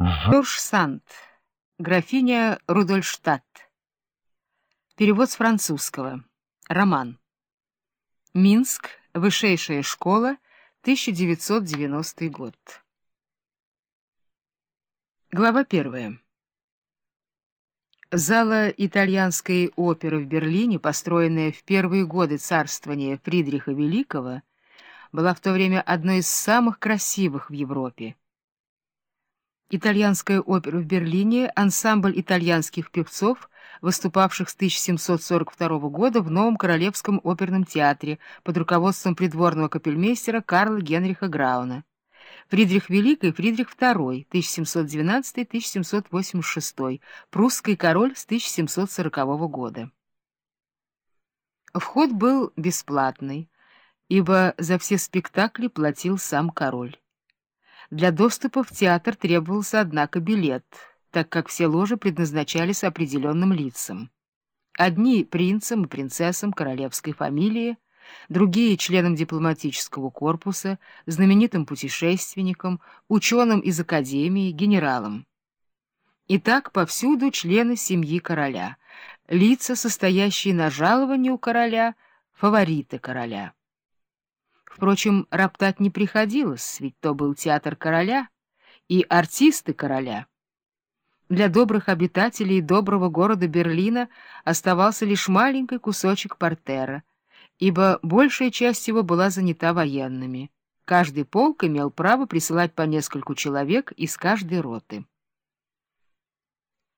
Доршсант. Графиня Рудольштадт. Перевод с французского. Роман. Минск. Высшая школа. 1990 год. Глава первая. Зала итальянской оперы в Берлине, построенная в первые годы царствования Фридриха Великого, была в то время одной из самых красивых в Европе. Итальянская опера в Берлине — ансамбль итальянских певцов, выступавших с 1742 года в Новом Королевском оперном театре под руководством придворного капельмейстера Карла Генриха Грауна. Фридрих Великий Фридрих II, 1712-1786, прусский король с 1740 года. Вход был бесплатный, ибо за все спектакли платил сам король. Для доступа в театр требовался, однако, билет, так как все ложи предназначались определенным лицам. Одни — принцам и принцессам королевской фамилии, другие — членам дипломатического корпуса, знаменитым путешественникам, ученым из академии, генералам. И так повсюду члены семьи короля, лица, состоящие на жаловании у короля, фавориты короля. Впрочем, роптать не приходилось, ведь то был театр короля и артисты короля. Для добрых обитателей доброго города Берлина оставался лишь маленький кусочек портера, ибо большая часть его была занята военными. Каждый полк имел право присылать по нескольку человек из каждой роты.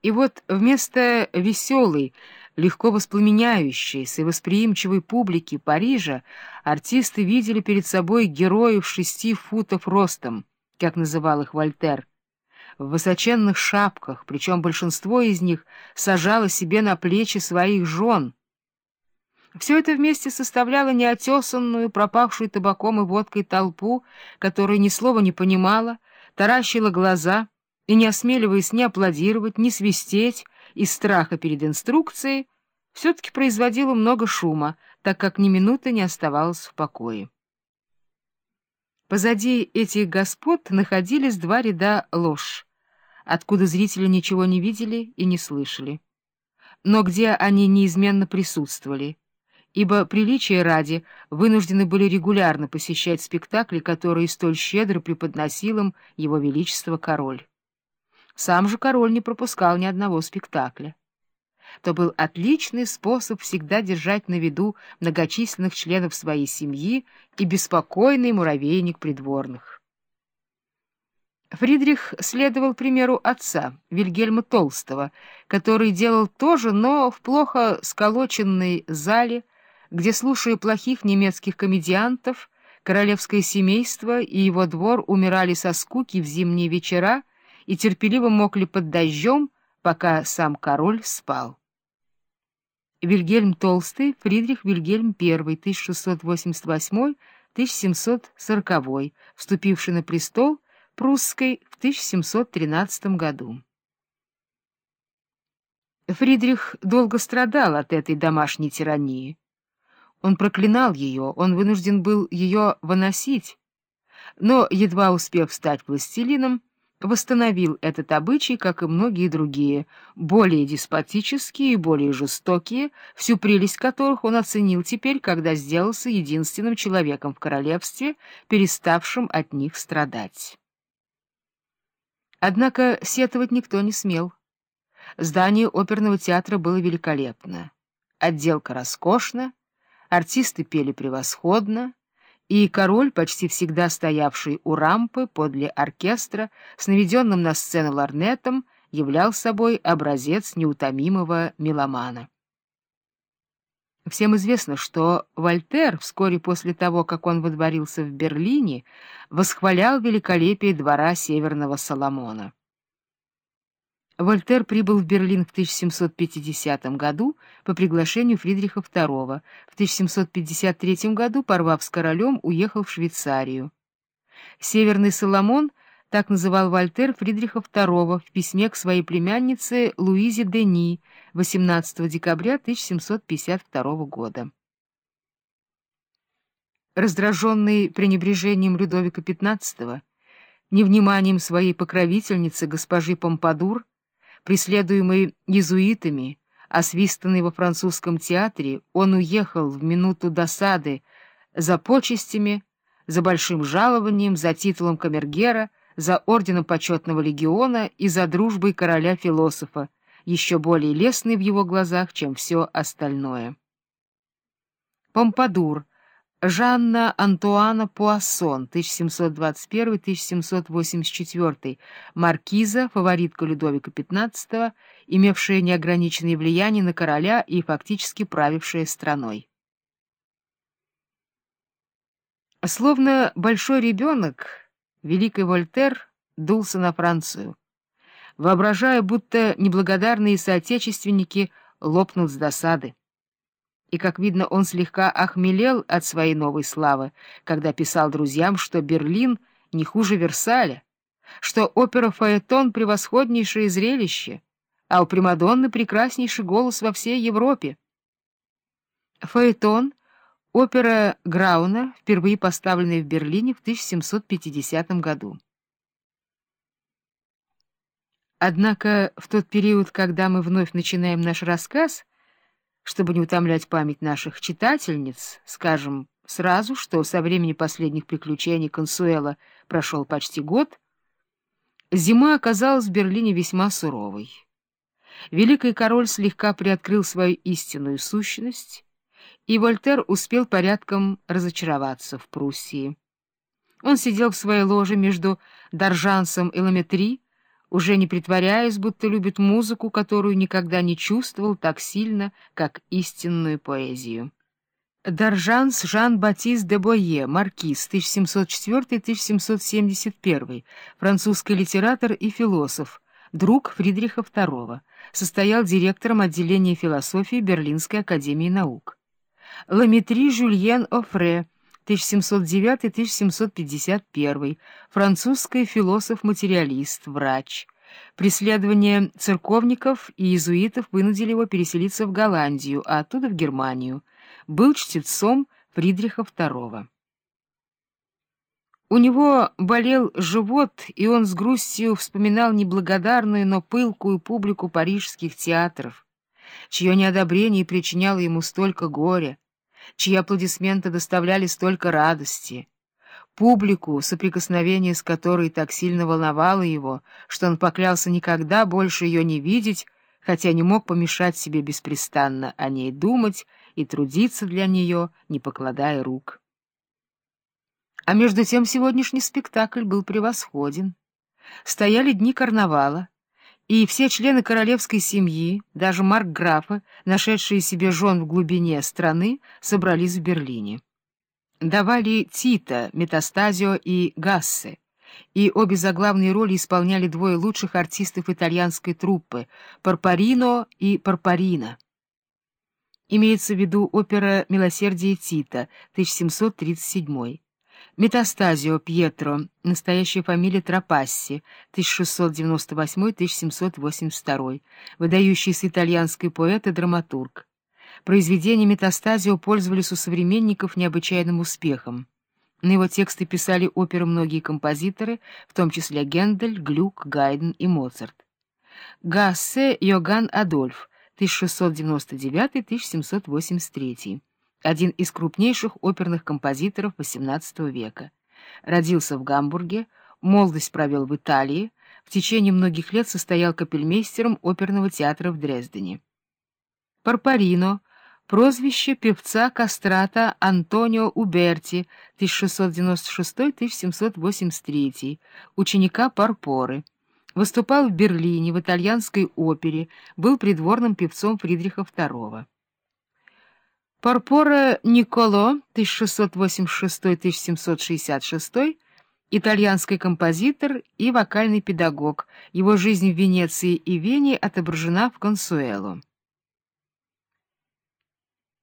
И вот вместо веселой, легко воспламеняющейся и восприимчивой публики Парижа артисты видели перед собой героев шести футов ростом, как называл их Вольтер, в высоченных шапках, причем большинство из них сажало себе на плечи своих жен. Все это вместе составляло неотесанную, пропавшую табаком и водкой толпу, которая ни слова не понимала, таращила глаза — и, не осмеливаясь ни аплодировать, ни свистеть из страха перед инструкцией, все-таки производила много шума, так как ни минуты не оставалось в покое. Позади этих господ находились два ряда лож, откуда зрители ничего не видели и не слышали, но где они неизменно присутствовали, ибо приличия ради вынуждены были регулярно посещать спектакли, которые столь щедро преподносил им его величество король. Сам же король не пропускал ни одного спектакля. То был отличный способ всегда держать на виду многочисленных членов своей семьи и беспокойный муравейник придворных. Фридрих следовал примеру отца, Вильгельма Толстого, который делал то же, но в плохо сколоченной зале, где, слушая плохих немецких комедиантов, королевское семейство и его двор умирали со скуки в зимние вечера, и терпеливо мокли под дождем, пока сам король спал. Вильгельм Толстый, Фридрих Вильгельм I, 1688-1740, вступивший на престол прусской в 1713 году. Фридрих долго страдал от этой домашней тирании. Он проклинал ее, он вынужден был ее выносить, но, едва успев стать властелином, восстановил этот обычай, как и многие другие, более деспотические и более жестокие, всю прелесть которых он оценил теперь, когда сделался единственным человеком в королевстве, переставшим от них страдать. Однако сетовать никто не смел. Здание оперного театра было великолепно. Отделка роскошна, артисты пели превосходно, и король, почти всегда стоявший у рампы подле оркестра, с наведенным на сцену ларнетом, являл собой образец неутомимого меломана. Всем известно, что Вольтер вскоре после того, как он водворился в Берлине, восхвалял великолепие двора Северного Соломона. Вольтер прибыл в Берлин в 1750 году по приглашению Фридриха II. В 1753 году, порвав с королем, уехал в Швейцарию. Северный Соломон так называл Вольтер Фридриха II в письме к своей племяннице Луизе Дени 18 декабря 1752 года. Раздраженный пренебрежением Людовика XV, невниманием своей покровительницы госпожи Помпадур, преследуемой иезуитами, освистанный во французском театре, он уехал в минуту досады за почестями, за большим жалованием, за титулом камергера, за орденом почетного легиона и за дружбой короля-философа, еще более лестный в его глазах, чем все остальное. Помпадур, Жанна Антуана Пуассон, 1721-1784, маркиза, фаворитка Людовика XV, имевшая неограниченное влияние на короля и фактически правившая страной. Словно большой ребенок, великий Вольтер дулся на Францию, воображая, будто неблагодарные соотечественники лопнут с досады и, как видно, он слегка охмелел от своей новой славы, когда писал друзьям, что Берлин не хуже Версаля, что опера «Фаэтон» — превосходнейшее зрелище, а у Примадонны прекраснейший голос во всей Европе. «Фаэтон» — опера Грауна, впервые поставленная в Берлине в 1750 году. Однако в тот период, когда мы вновь начинаем наш рассказ, чтобы не утомлять память наших читательниц, скажем сразу, что со времени последних приключений Консуэла прошел почти год, зима оказалась в Берлине весьма суровой. Великий король слегка приоткрыл свою истинную сущность, и Вольтер успел порядком разочароваться в Пруссии. Он сидел в своей ложе между Доржансом и Ламетри, уже не притворяясь, будто любит музыку, которую никогда не чувствовал так сильно, как истинную поэзию. Доржанс Жан-Батист де Бойе, маркиз, 1704-1771, французский литератор и философ, друг Фридриха II, состоял директором отделения философии Берлинской академии наук. Ламетри Жюльен Офре, 1709-1751, французский философ-материалист, врач. Преследования церковников и иезуитов вынудили его переселиться в Голландию, а оттуда в Германию. Был чтецом Фридриха II. У него болел живот, и он с грустью вспоминал неблагодарную, но пылкую публику парижских театров, чье неодобрение причиняло ему столько горя чьи аплодисменты доставляли столько радости, публику, соприкосновение с которой так сильно волновало его, что он поклялся никогда больше ее не видеть, хотя не мог помешать себе беспрестанно о ней думать и трудиться для нее, не покладая рук. А между тем сегодняшний спектакль был превосходен. Стояли дни карнавала, и все члены королевской семьи, даже Марк Графа, нашедшие себе жен в глубине страны, собрались в Берлине. Давали Тита, Метастазио и Гассе, и обе заглавные роли исполняли двое лучших артистов итальянской труппы — Парпарино и Парпарина. Имеется в виду опера «Милосердие Тита» 1737 Метастазио Пьетро, настоящая фамилия Трапасси, 1698-1782, выдающийся итальянский поэт и драматург. Произведения Метастазио пользовались у современников необычайным успехом. На его тексты писали оперы многие композиторы, в том числе Гендель, Глюк, Гайден и Моцарт. Гассе Йоганн Адольф, 1699-1783 один из крупнейших оперных композиторов XVIII века. Родился в Гамбурге, молодость провел в Италии, в течение многих лет состоял капельмейстером оперного театра в Дрездене. Парпарино, прозвище певца кастрата Антонио Уберти, 1696-1783, ученика Парпоры. Выступал в Берлине в итальянской опере, был придворным певцом Фридриха II. Порпора Николо, 1686-1766, итальянский композитор и вокальный педагог. Его жизнь в Венеции и Вене отображена в Консуэло.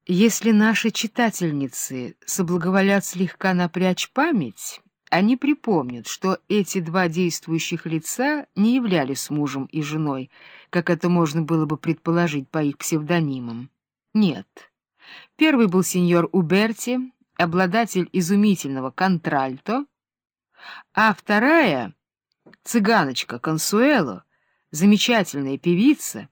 Если наши читательницы соблаговолят слегка напрячь память, они припомнят, что эти два действующих лица не являлись мужем и женой, как это можно было бы предположить по их псевдонимам. Нет. Первый был сеньор Уберти, обладатель изумительного контральто, а вторая — цыганочка Консуэло, замечательная певица,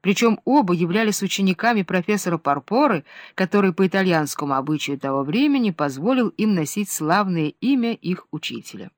причем оба являлись учениками профессора Парпоры, который по итальянскому обычаю того времени позволил им носить славное имя их учителя.